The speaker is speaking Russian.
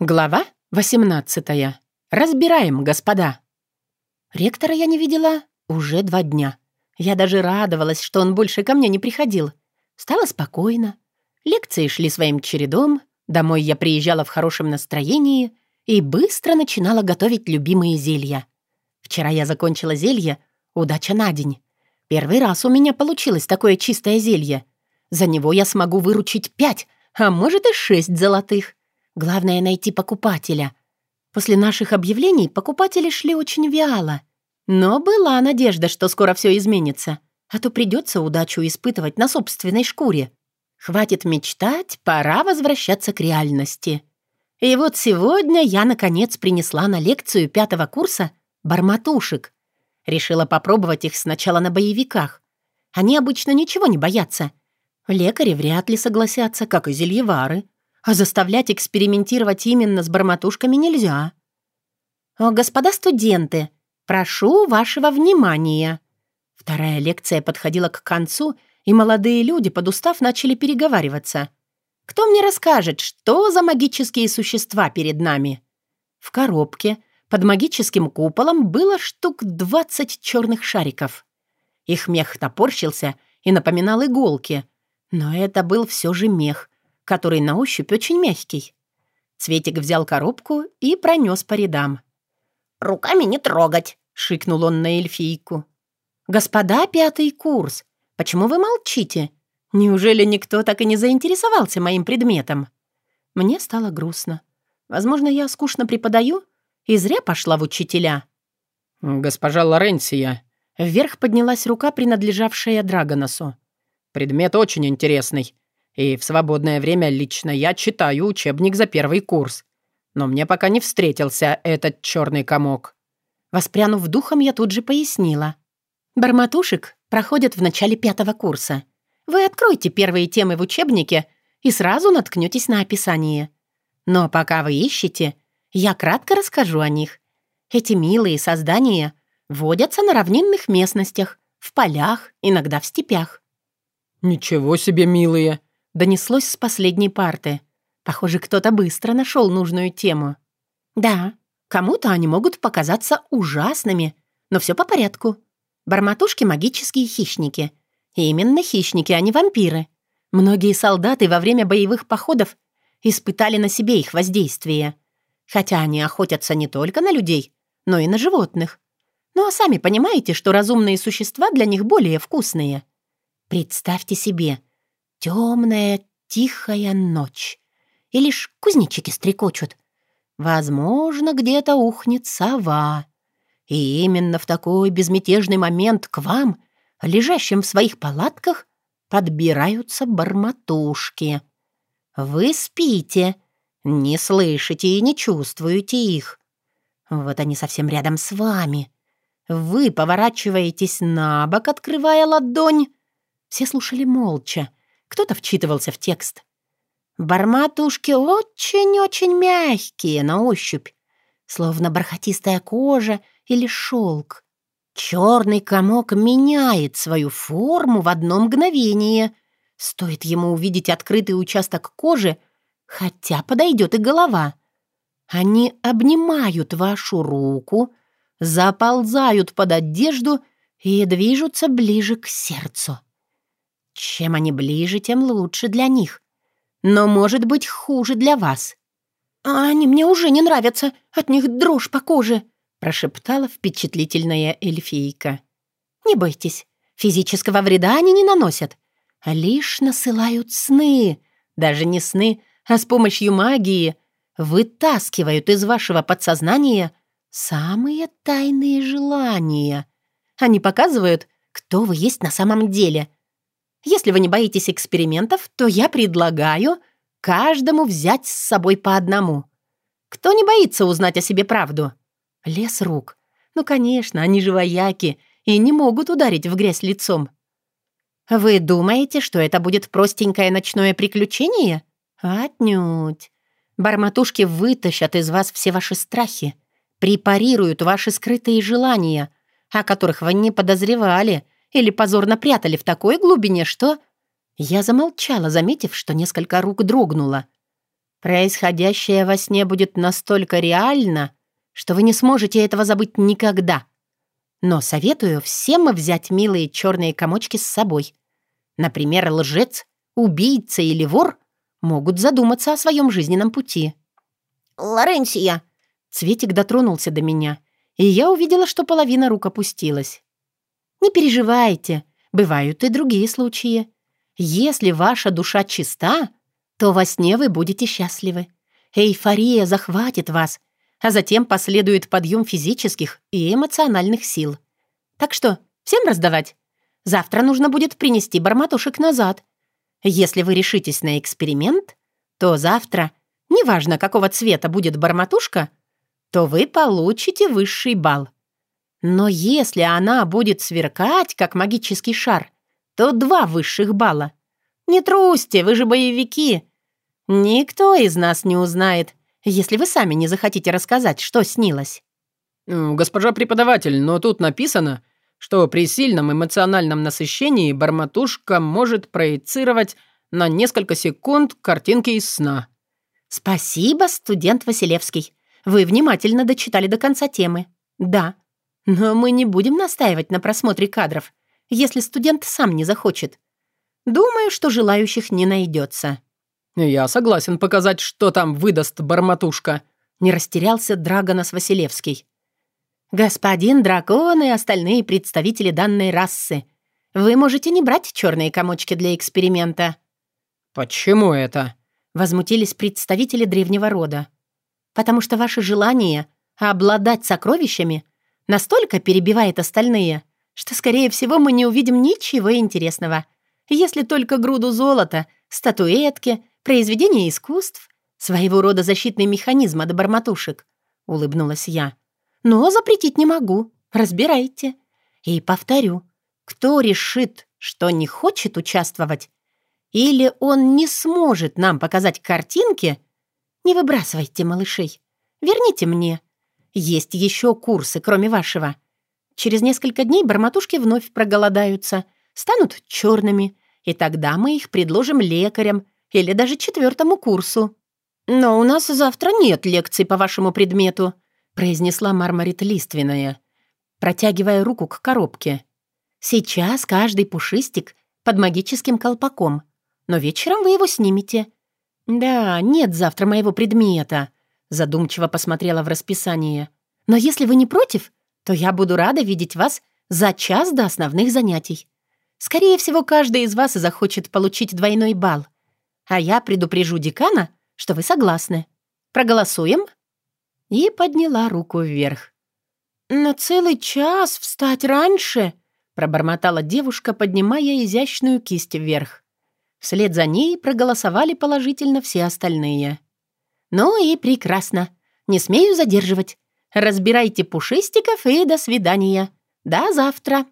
Глава 18. Разбираем, господа. Ректора я не видела уже два дня. Я даже радовалась, что он больше ко мне не приходил. Стало спокойно. Лекции шли своим чередом, домой я приезжала в хорошем настроении и быстро начинала готовить любимые зелья. Вчера я закончила зелье «Удача на день». Первый раз у меня получилось такое чистое зелье. За него я смогу выручить пять, а может и шесть золотых. Главное — найти покупателя. После наших объявлений покупатели шли очень вяло. Но была надежда, что скоро все изменится, а то придется удачу испытывать на собственной шкуре. Хватит мечтать, пора возвращаться к реальности. И вот сегодня я, наконец, принесла на лекцию пятого курса барматушек. Решила попробовать их сначала на боевиках. Они обычно ничего не боятся. Лекари вряд ли согласятся, как и зельевары а заставлять экспериментировать именно с барматушками нельзя. «Господа студенты, прошу вашего внимания!» Вторая лекция подходила к концу, и молодые люди, подустав, начали переговариваться. «Кто мне расскажет, что за магические существа перед нами?» В коробке под магическим куполом было штук двадцать черных шариков. Их мех топорщился и напоминал иголки, но это был все же мех, который на ощупь очень мягкий. Цветик взял коробку и пронес по рядам. «Руками не трогать!» — шикнул он на эльфийку. «Господа, пятый курс, почему вы молчите? Неужели никто так и не заинтересовался моим предметом?» Мне стало грустно. Возможно, я скучно преподаю и зря пошла в учителя. «Госпожа Лоренция». Вверх поднялась рука, принадлежавшая Драгоносу. «Предмет очень интересный. И в свободное время лично я читаю учебник за первый курс. Но мне пока не встретился этот черный комок». Воспрянув духом, я тут же пояснила. Барматушек проходят в начале пятого курса. Вы откройте первые темы в учебнике и сразу наткнетесь на описание. Но пока вы ищете, я кратко расскажу о них. Эти милые создания водятся на равнинных местностях, в полях, иногда в степях. «Ничего себе милые!» Донеслось с последней парты. Похоже, кто-то быстро нашел нужную тему. Да, кому-то они могут показаться ужасными, но все по порядку. Барматушки — магические хищники. И именно хищники, а не вампиры. Многие солдаты во время боевых походов испытали на себе их воздействие. Хотя они охотятся не только на людей, но и на животных. Ну а сами понимаете, что разумные существа для них более вкусные. Представьте себе, Темная, тихая ночь. И лишь кузнечики стрекочут. Возможно, где-то ухнет сова. И именно в такой безмятежный момент к вам, лежащим в своих палатках, подбираются барматушки. Вы спите, не слышите и не чувствуете их. Вот они совсем рядом с вами. Вы поворачиваетесь на бок, открывая ладонь. Все слушали молча, кто-то вчитывался в текст. Барматушки очень-очень мягкие на ощупь, словно бархатистая кожа или шелк. Черный комок меняет свою форму в одно мгновение. Стоит ему увидеть открытый участок кожи, хотя подойдет и голова. Они обнимают вашу руку, заползают под одежду и движутся ближе к сердцу. Чем они ближе, тем лучше для них. Но может быть хуже для вас. «А они мне уже не нравятся, от них дрожь по коже», прошептала впечатлительная эльфийка. «Не бойтесь, физического вреда они не наносят, а лишь насылают сны, даже не сны, а с помощью магии вытаскивают из вашего подсознания самые тайные желания. Они показывают, кто вы есть на самом деле — если вы не боитесь экспериментов, то я предлагаю каждому взять с собой по одному. Кто не боится узнать о себе правду? Лес рук. Ну, конечно, они же вояки и не могут ударить в грязь лицом. Вы думаете, что это будет простенькое ночное приключение? Отнюдь. Барматушки вытащат из вас все ваши страхи, препарируют ваши скрытые желания, о которых вы не подозревали — или позорно прятали в такой глубине, что...» Я замолчала, заметив, что несколько рук дрогнуло. Происходящее во сне будет настолько реально, что вы не сможете этого забыть никогда. Но советую всем взять милые черные комочки с собой. Например, лжец, убийца или вор могут задуматься о своем жизненном пути. «Лоренсия!» Цветик дотронулся до меня, и я увидела, что половина рук опустилась. «Не переживайте, бывают и другие случаи. Если ваша душа чиста, то во сне вы будете счастливы. Эйфория захватит вас, а затем последует подъем физических и эмоциональных сил. Так что, всем раздавать? Завтра нужно будет принести барматушек назад. Если вы решитесь на эксперимент, то завтра, неважно какого цвета будет барматушка, то вы получите высший балл. Но если она будет сверкать, как магический шар, то два высших балла. Не трусьте, вы же боевики. Никто из нас не узнает, если вы сами не захотите рассказать, что снилось. «Госпожа преподаватель, но тут написано, что при сильном эмоциональном насыщении барматушка может проецировать на несколько секунд картинки из сна». «Спасибо, студент Василевский. Вы внимательно дочитали до конца темы. Да. Но мы не будем настаивать на просмотре кадров если студент сам не захочет. Думаю, что желающих не найдется. «Я согласен показать, что там выдаст барматушка», — не растерялся Драгонос Василевский. «Господин дракон и остальные представители данной расы, вы можете не брать черные комочки для эксперимента». «Почему это?» — возмутились представители древнего рода. «Потому что ваше желание обладать сокровищами настолько перебивает остальные, что, скорее всего, мы не увидим ничего интересного, если только груду золота, статуэтки, произведения искусств, своего рода защитный механизм от барматушек», — улыбнулась я. «Но запретить не могу. Разбирайте. И повторю, кто решит, что не хочет участвовать, или он не сможет нам показать картинки, не выбрасывайте малышей. Верните мне. Есть еще курсы, кроме вашего. Через несколько дней барматушки вновь проголодаются, станут черными, и тогда мы их предложим лекарям или даже четвертому курсу. «Но у нас завтра нет лекций по вашему предмету», произнесла Мармарит Лиственная, протягивая руку к коробке. «Сейчас каждый пушистик под магическим колпаком, но вечером вы его снимете». «Да, нет завтра моего предмета», задумчиво посмотрела в расписание. «Но если вы не против, то я буду рада видеть вас за час до основных занятий. Скорее всего, каждый из вас захочет получить двойной балл. А я предупрежу декана, что вы согласны. Проголосуем?» И подняла руку вверх. «На целый час встать раньше?» пробормотала девушка, поднимая изящную кисть вверх. Вслед за ней проголосовали положительно все остальные. «Ну и прекрасно. Не смею задерживать. Разбирайте пушистиков и до свидания. До завтра.